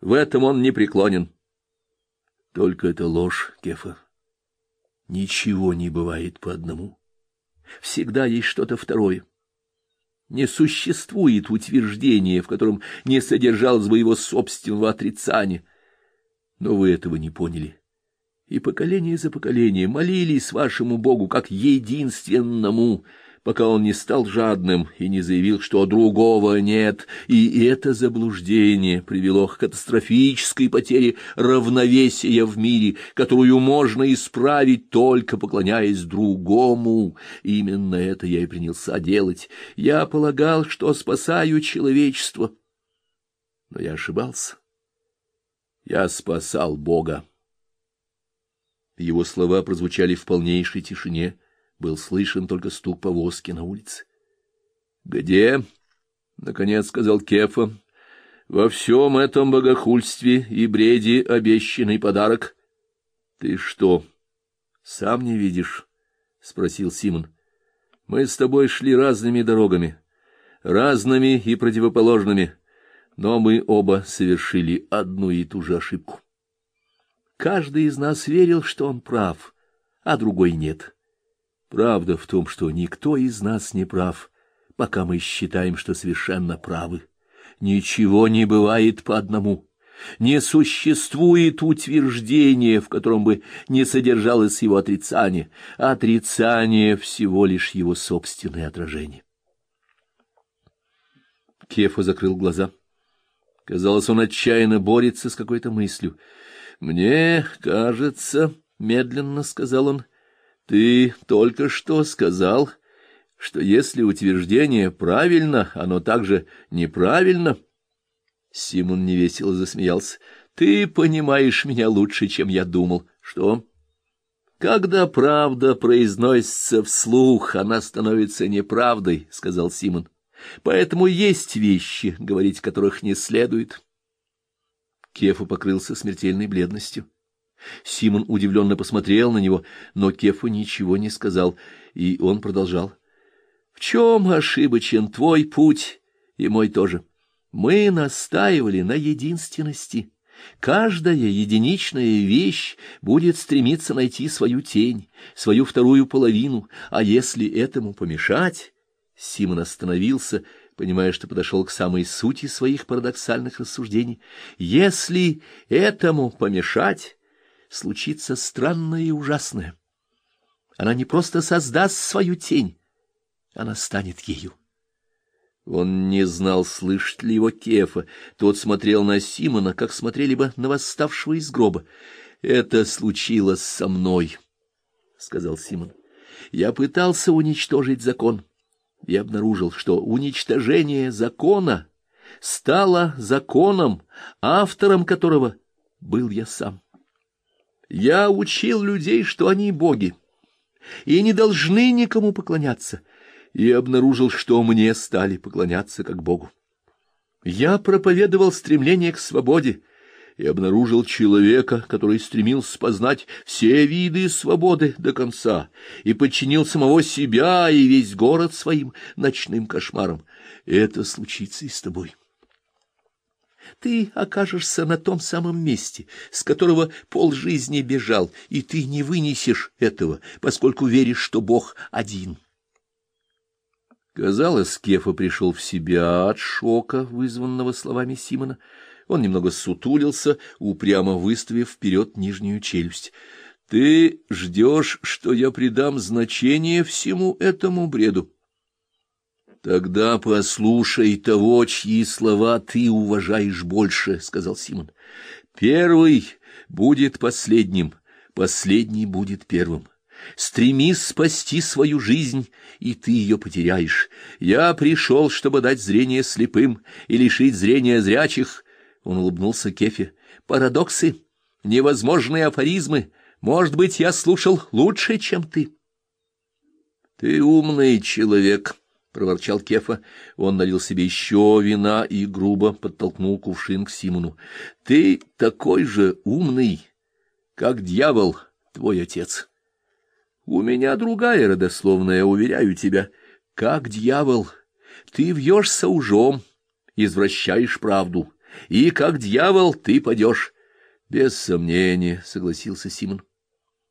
В этом он не преклонен. Только это ложь, Кефа. Ничего не бывает по одному. Всегда есть что-то второе. Не существует утверждения, в котором не содержалось бы его собственного отрицания. Но вы этого не поняли. И поколение за поколением молились вашему Богу как единственному — пока он не стал жадным и не заявил, что другого нет, и это заблуждение привело к катастрофической потере равновесия в мире, которую можно исправить только поклоняясь другому. Именно это я и принялся делать. Я полагал, что спасаю человечество, но я ошибался. Я спасал Бога. Его слова прозвучали в полнейшей тишине был слышен только стук повозки на улице. — Где? — наконец сказал Кефа. — Во всем этом богохульстве и бреде обещанный подарок. — Ты что, сам не видишь? — спросил Симон. — Мы с тобой шли разными дорогами, разными и противоположными, но мы оба совершили одну и ту же ошибку. Каждый из нас верил, что он прав, а другой нет. — Правда в том, что никто из нас не прав, пока мы считаем, что совершенно правы. Ничего не бывает по одному. Не существует утверждения, в котором бы не содержалось его отрицание. Отрицание всего лишь его собственное отражение. Кефа закрыл глаза. Казалось, он отчаянно борется с какой-то мыслью. «Мне кажется, — медленно сказал он, — ты только что сказал, что если утверждение правильно, оно также неправильно. Симон невесело засмеялся. Ты понимаешь меня лучше, чем я думал. Что? Когда правда произносится вслух, она становится неправдой, сказал Симон. Поэтому есть вещи, говорить которых не следует. Кефа покрылся смертельной бледностью. Симон удивленно посмотрел на него, но Кефа ничего не сказал, и он продолжал. — В чем ошибочен твой путь и мой тоже? Мы настаивали на единственности. Каждая единичная вещь будет стремиться найти свою тень, свою вторую половину, а если этому помешать... Симон остановился, понимая, что подошел к самой сути своих парадоксальных рассуждений. Если этому помешать случится странное и ужасное. Она не просто создаст свою тень, она станет ею. Он не знал, слышит ли его Кефа. Тот смотрел на Симона, как смотрели бы на восставшего из гроба. «Это случилось со мной», — сказал Симон. «Я пытался уничтожить закон. Я обнаружил, что уничтожение закона стало законом, автором которого был я сам». Я учил людей, что они боги, и не должны никому поклоняться, и обнаружил, что мне стали поклоняться как богу. Я проповедовал стремление к свободе и обнаружил человека, который стремился познать все виды свободы до конца и подчинил самого себя и весь город своим ночным кошмарам. Это случится и с тобой ты окажешься на том самом месте, с которого полжизни бежал, и ты не вынесешь этого, поскольку веришь, что Бог один. Казалось, Кефа пришел в себя от шока, вызванного словами Симона. Он немного сутулился, упрямо выставив вперед нижнюю челюсть. — Ты ждешь, что я придам значение всему этому бреду? Тогда послушай того, чьи слова ты уважаешь больше, сказал Симон. Первый будет последним, последний будет первым. Стремись спасти свою жизнь, и ты ее потеряешь. Я пришел, чтобы дать зрение слепым и лишить зрения зрячих. Он улыбнулся Кефе. Парадоксы, невозможные афоризмы. Может быть, я слушал лучше, чем ты. Ты умный человек, — проворчал Кефа. Он налил себе еще вина и грубо подтолкнул кувшин к Симону. — Ты такой же умный, как дьявол, твой отец. У меня другая родословная, уверяю тебя. Как дьявол, ты вьешься ужом, извращаешь правду. и как дьявол ты падешь. — Без сомнения, — согласился Симон.